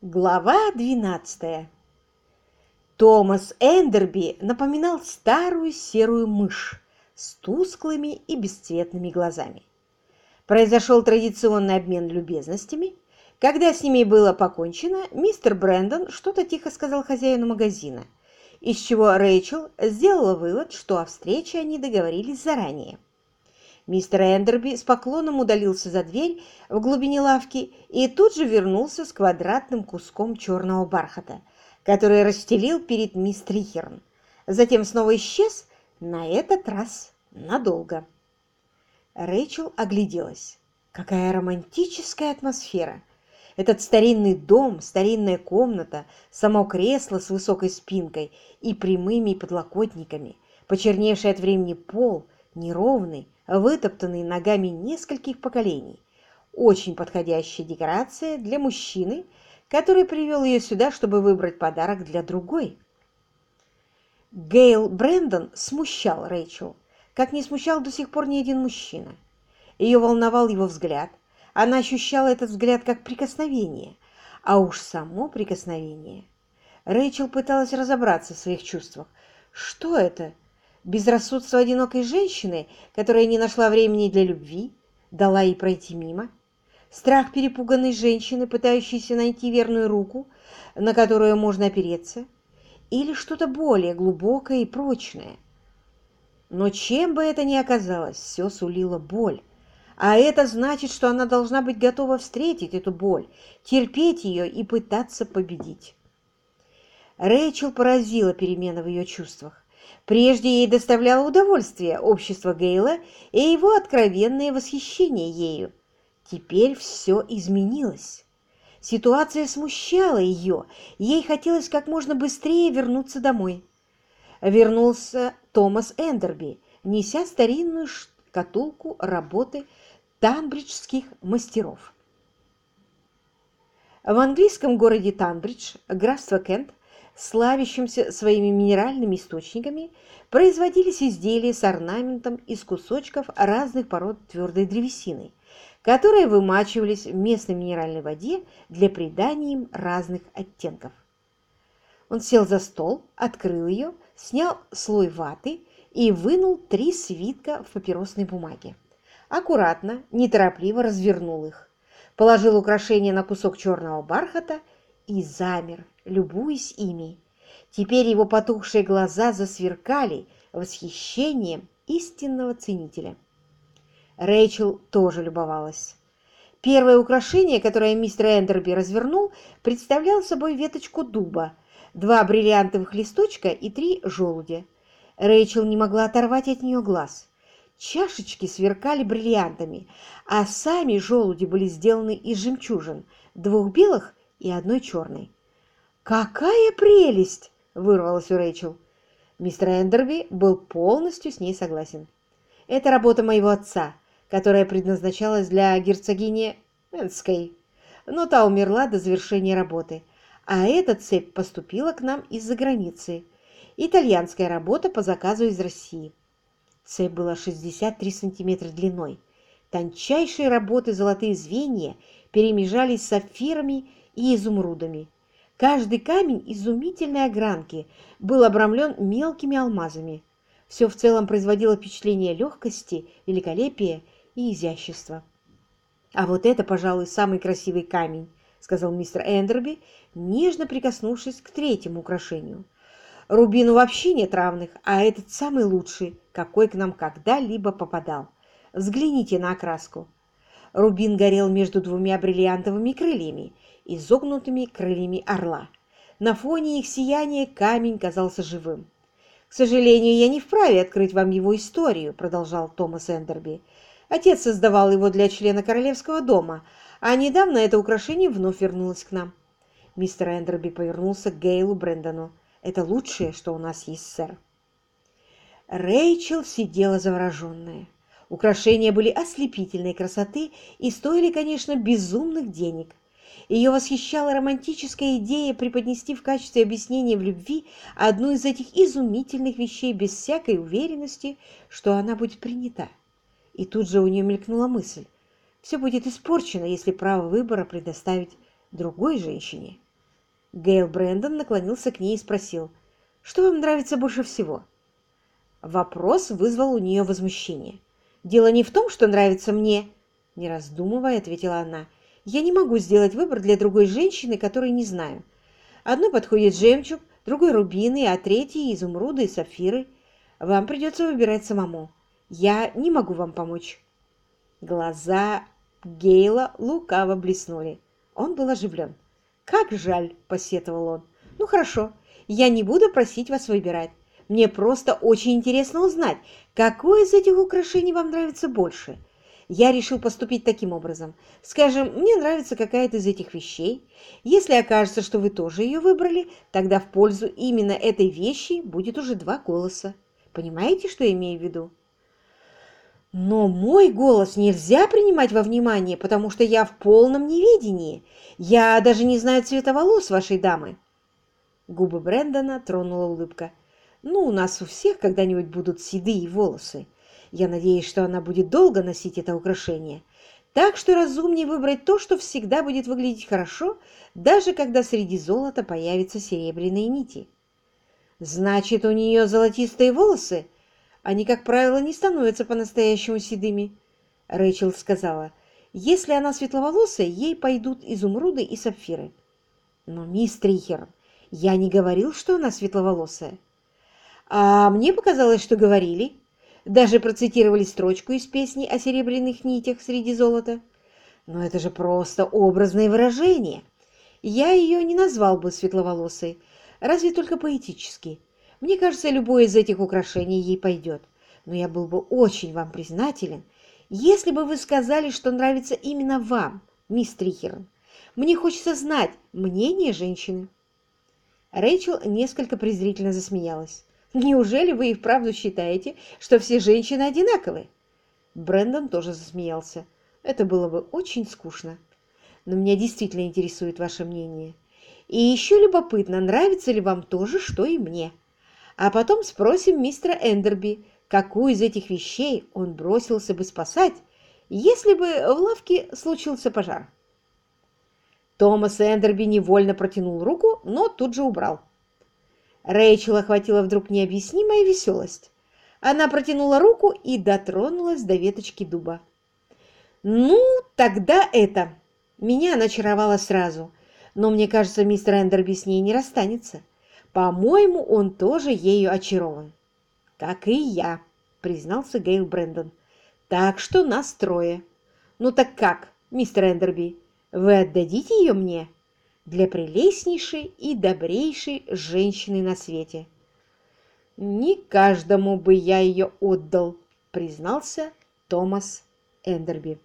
Глава 12 Томас Эндерби напоминал старую серую мышь с тусклыми и бесцветными глазами. Произошел традиционный обмен любезностями. Когда с ними было покончено, мистер Брэндон что-то тихо сказал хозяину магазина, из чего Рэйчел сделала вывод, что о встрече они договорились заранее. Мистер Эндерби с поклоном удалился за дверь в глубине лавки и тут же вернулся с квадратным куском черного бархата, который расстелил перед мисс Трихерн. Затем снова исчез, на этот раз надолго. Рэйчел огляделась. Какая романтическая атмосфера! Этот старинный дом, старинная комната, само кресло с высокой спинкой и прямыми подлокотниками, почерневший от времени пол, неровный, вытоптанный ногами нескольких поколений. Очень подходящая декорация для мужчины, который привел ее сюда, чтобы выбрать подарок для другой. Гейл Брэндон смущал Рэйчел, как не смущал до сих пор ни один мужчина. Ее волновал его взгляд. Она ощущала этот взгляд как прикосновение, а уж само прикосновение. Рэйчел пыталась разобраться в своих чувствах. Что это? Безрассудство одинокой женщины, которая не нашла времени для любви, дала ей пройти мимо, страх перепуганной женщины, пытающейся найти верную руку, на которую можно опереться, или что-то более глубокое и прочное. Но чем бы это ни оказалось, все сулило боль. А это значит, что она должна быть готова встретить эту боль, терпеть ее и пытаться победить. Рэйчел поразила перемена в ее чувствах. Прежде ей доставляло удовольствие общество Гейла и его откровенное восхищение ею. Теперь все изменилось. Ситуация смущала ее, ей хотелось как можно быстрее вернуться домой. Вернулся Томас Эндерби, неся старинную шкатулку работы тамбриджских мастеров. В английском городе Танбридж, графство Кент, славящимся своими минеральными источниками, производились изделия с орнаментом из кусочков разных пород твердой древесины, которые вымачивались в местной минеральной воде для придания им разных оттенков. Он сел за стол, открыл ее, снял слой ваты и вынул три свитка в папиросной бумаге. Аккуратно, неторопливо развернул их, положил украшение на кусок черного бархата и замер, любуясь ими. Теперь его потухшие глаза засверкали восхищением истинного ценителя. Рэйчел тоже любовалась. Первое украшение, которое мистер Эндерби развернул, представляло собой веточку дуба, два бриллиантовых листочка и три желудя. Рэйчел не могла оторвать от нее глаз. Чашечки сверкали бриллиантами, а сами желуди были сделаны из жемчужин, двух белых и одной черной. «Какая прелесть!» – вырвалась у Рэйчел. Мистер Эндерби был полностью с ней согласен. «Это работа моего отца, которая предназначалась для герцогини Энской, но та умерла до завершения работы, а эта цепь поступила к нам из-за границы. Итальянская работа по заказу из России. Цепь была 63 сантиметра длиной. Тончайшие работы золотые звенья перемежались с сапфирами и изумрудами. Каждый камень изумительной огранки был обрамлен мелкими алмазами. Все в целом производило впечатление легкости, великолепия и изящества. «А вот это, пожалуй, самый красивый камень», — сказал мистер Эндерби, нежно прикоснувшись к третьему украшению. «Рубину вообще нет равных, а этот самый лучший, какой к нам когда-либо попадал. Взгляните на окраску». Рубин горел между двумя бриллиантовыми крыльями — изогнутыми крыльями орла. На фоне их сияния камень казался живым. «К сожалению, я не вправе открыть вам его историю», — продолжал Томас Эндерби. «Отец создавал его для члена королевского дома, а недавно это украшение вновь вернулось к нам». Мистер Эндерби повернулся к Гейлу Брэндону. «Это лучшее, что у нас есть, сэр». Рэйчел сидела завороженная. Украшения были ослепительной красоты и стоили, конечно, безумных денег. Ее восхищала романтическая идея преподнести в качестве объяснения в любви одну из этих изумительных вещей без всякой уверенности, что она будет принята. И тут же у нее мелькнула мысль. Все будет испорчено, если право выбора предоставить другой женщине. Гейл Брэндон наклонился к ней и спросил, «Что вам нравится больше всего?» Вопрос вызвал у нее возмущение. «Дело не в том, что нравится мне», — не раздумывая, ответила она. «Я не могу сделать выбор для другой женщины, которой не знаю. Одной подходит жемчуг, другой рубины, а третий изумруды и сапфиры. Вам придется выбирать самому. Я не могу вам помочь». Глаза Гейла лукаво блеснули. Он был оживлен. «Как жаль!» – посетовал он. «Ну хорошо, я не буду просить вас выбирать. Мне просто очень интересно узнать, какое из этих украшений вам нравится больше. Я решил поступить таким образом. Скажем, мне нравится какая-то из этих вещей. Если окажется, что вы тоже ее выбрали, тогда в пользу именно этой вещи будет уже два голоса. Понимаете, что я имею в виду? Но мой голос нельзя принимать во внимание, потому что я в полном неведении. Я даже не знаю цвета волос вашей дамы. Губы Брэндона тронула улыбка. Ну, у нас у всех когда-нибудь будут седые волосы. Я надеюсь, что она будет долго носить это украшение. Так что разумнее выбрать то, что всегда будет выглядеть хорошо, даже когда среди золота появятся серебряные нити. Значит, у нее золотистые волосы? Они, как правило, не становятся по-настоящему седыми. Рэйчел сказала, если она светловолосая, ей пойдут изумруды и сапфиры. Но, мисс Трихер, я не говорил, что она светловолосая. А мне показалось, что говорили. Даже процитировали строчку из песни о серебряных нитях среди золота. Но это же просто образное выражение. Я ее не назвал бы светловолосой, разве только поэтически. Мне кажется, любое из этих украшений ей пойдет. Но я был бы очень вам признателен, если бы вы сказали, что нравится именно вам, мисс Трихерн. Мне хочется знать мнение женщины. Рэйчел несколько презрительно засмеялась. Неужели вы и вправду считаете, что все женщины одинаковы? Брэндон тоже засмеялся. Это было бы очень скучно. Но меня действительно интересует ваше мнение. И еще любопытно, нравится ли вам то же, что и мне. А потом спросим мистера Эндерби, какую из этих вещей он бросился бы спасать, если бы в лавке случился пожар. Томас Эндерби невольно протянул руку, но тут же убрал. Рэйчел охватила вдруг необъяснимая веселость. Она протянула руку и дотронулась до веточки дуба. «Ну, тогда это...» Меня она очаровала сразу, но мне кажется, мистер Эндерби с ней не расстанется. По-моему, он тоже ею очарован. «Как и я», — признался Гейл Брэндон. «Так что нас трое. Ну так как, мистер Эндерби, вы отдадите ее мне?» Для прелестнейшей и добрейшей женщины на свете. «Не каждому бы я ее отдал», — признался Томас Эндерби.